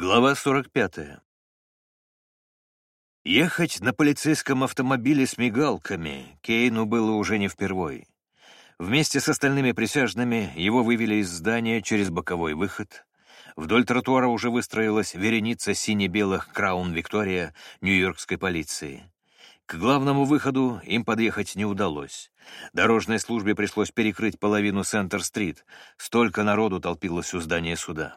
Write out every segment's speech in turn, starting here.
Глава 45. Ехать на полицейском автомобиле с мигалками Кейну было уже не впервой. Вместе с остальными присяжными его вывели из здания через боковой выход. Вдоль тротуара уже выстроилась вереница сине-белых Краун Виктория Нью-Йоркской полиции. К главному выходу им подъехать не удалось. Дорожной службе пришлось перекрыть половину Центр-стрит. Столько народу толпилось у здания суда.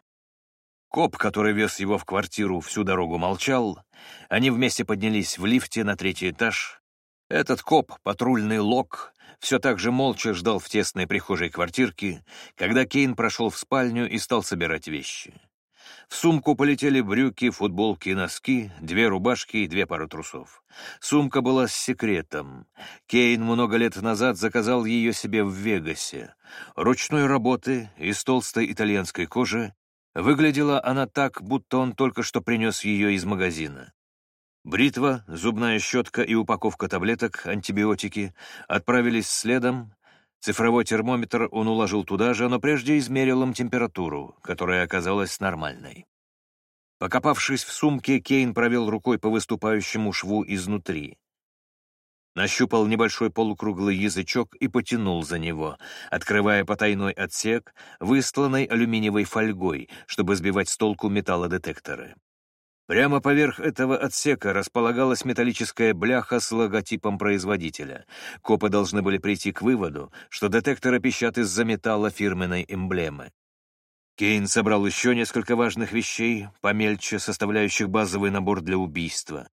Коп, который вез его в квартиру, всю дорогу молчал. Они вместе поднялись в лифте на третий этаж. Этот коп, патрульный Лок, все так же молча ждал в тесной прихожей квартирки, когда Кейн прошел в спальню и стал собирать вещи. В сумку полетели брюки, футболки и носки, две рубашки и две пары трусов. Сумка была с секретом. Кейн много лет назад заказал ее себе в Вегасе. Ручной работы из толстой итальянской кожи Выглядела она так, будто он только что принес ее из магазина. Бритва, зубная щетка и упаковка таблеток, антибиотики отправились следом. Цифровой термометр он уложил туда же, но прежде измерил им температуру, которая оказалась нормальной. Покопавшись в сумке, Кейн провел рукой по выступающему шву изнутри нащупал небольшой полукруглый язычок и потянул за него, открывая потайной отсек, выстланный алюминиевой фольгой, чтобы сбивать с толку металлодетекторы. Прямо поверх этого отсека располагалась металлическая бляха с логотипом производителя. Копы должны были прийти к выводу, что детекторы пищат из-за металла фирменной эмблемы. Кейн собрал еще несколько важных вещей, помельче, составляющих базовый набор для убийства.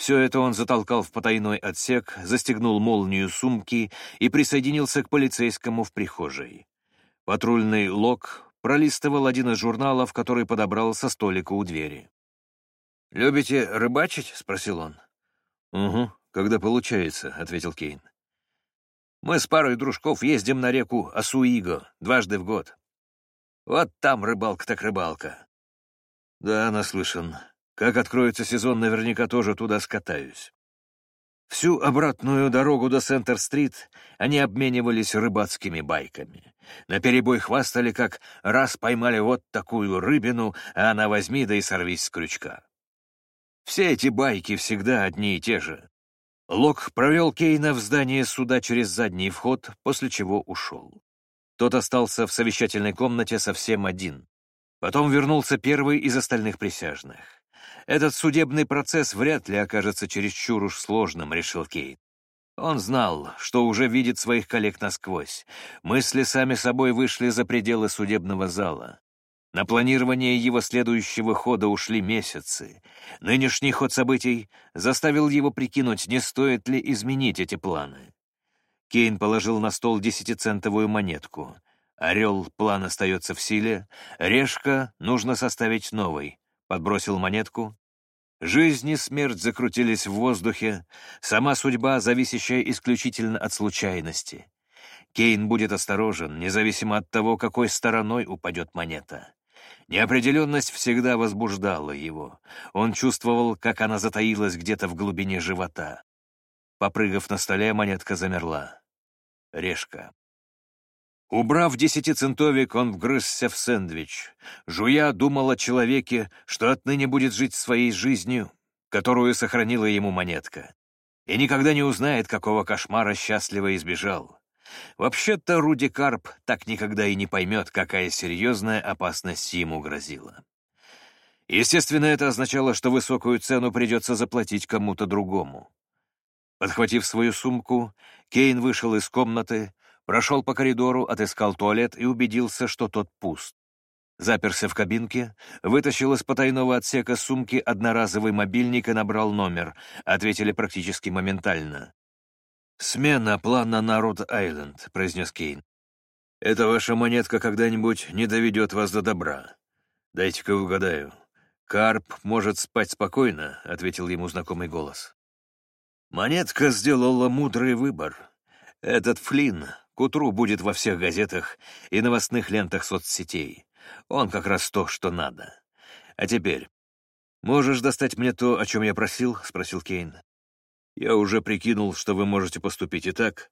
Все это он затолкал в потайной отсек, застегнул молнию сумки и присоединился к полицейскому в прихожей. Патрульный Лок пролистывал один из журналов, который подобрал со столика у двери. «Любите рыбачить?» — спросил он. «Угу, когда получается», — ответил Кейн. «Мы с парой дружков ездим на реку Асуиго дважды в год. Вот там рыбалка так рыбалка». «Да, наслышан. Как откроется сезон, наверняка тоже туда скатаюсь. Всю обратную дорогу до Центр-стрит они обменивались рыбацкими байками. Наперебой хвастали, как раз поймали вот такую рыбину, а она возьми да и сорвись с крючка. Все эти байки всегда одни и те же. Лок провел Кейна в здание суда через задний вход, после чего ушел. Тот остался в совещательной комнате совсем один. Потом вернулся первый из остальных присяжных. Этот судебный процесс вряд ли окажется чересчур уж сложным, решил Кейн. Он знал, что уже видит своих коллег насквозь. Мысли сами собой вышли за пределы судебного зала. На планирование его следующего хода ушли месяцы. Нынешний ход событий заставил его прикинуть, не стоит ли изменить эти планы. Кейн положил на стол десятицентовую монетку. Орел, план остается в силе. Решка, нужно составить новый. Подбросил монетку, Жизнь и смерть закрутились в воздухе, сама судьба, зависящая исключительно от случайности. Кейн будет осторожен, независимо от того, какой стороной упадет монета. Неопределенность всегда возбуждала его. Он чувствовал, как она затаилась где-то в глубине живота. Попрыгав на столе, монетка замерла. Решка. Убрав десятицентовик, он вгрызся в сэндвич. Жуя думал о человеке, что отныне будет жить своей жизнью, которую сохранила ему монетка. И никогда не узнает, какого кошмара счастливо избежал. Вообще-то Руди Карп так никогда и не поймет, какая серьезная опасность ему грозила. Естественно, это означало, что высокую цену придется заплатить кому-то другому. Подхватив свою сумку, Кейн вышел из комнаты, Прошел по коридору, отыскал туалет и убедился, что тот пуст. Заперся в кабинке, вытащил из потайного отсека сумки одноразовый мобильник и набрал номер. Ответили практически моментально. «Смена плана на Род-Айленд», — произнес Кейн. «Эта ваша монетка когда-нибудь не доведет вас до добра. Дайте-ка угадаю. Карп может спать спокойно», — ответил ему знакомый голос. Монетка сделала мудрый выбор. Этот Флинн утру будет во всех газетах и новостных лентах соцсетей. Он как раз то, что надо. А теперь, можешь достать мне то, о чем я просил?» — спросил Кейн. «Я уже прикинул, что вы можете поступить и так.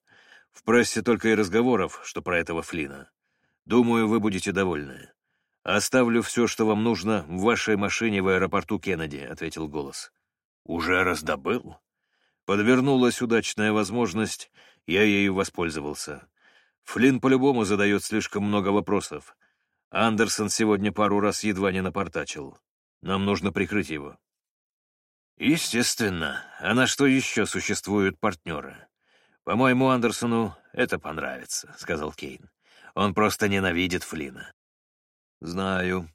В прессе только и разговоров, что про этого Флина. Думаю, вы будете довольны. «Оставлю все, что вам нужно, в вашей машине в аэропорту Кеннеди», — ответил голос. «Уже раздобыл?» Подвернулась удачная возможность, я ею воспользовался. Флинн по-любому задает слишком много вопросов. Андерсон сегодня пару раз едва не напортачил. Нам нужно прикрыть его. Естественно. А на что еще существуют партнеры? По-моему, Андерсону это понравится, — сказал Кейн. Он просто ненавидит Флина. Знаю.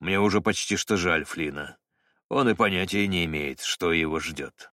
Мне уже почти что жаль Флина. Он и понятия не имеет, что его ждет.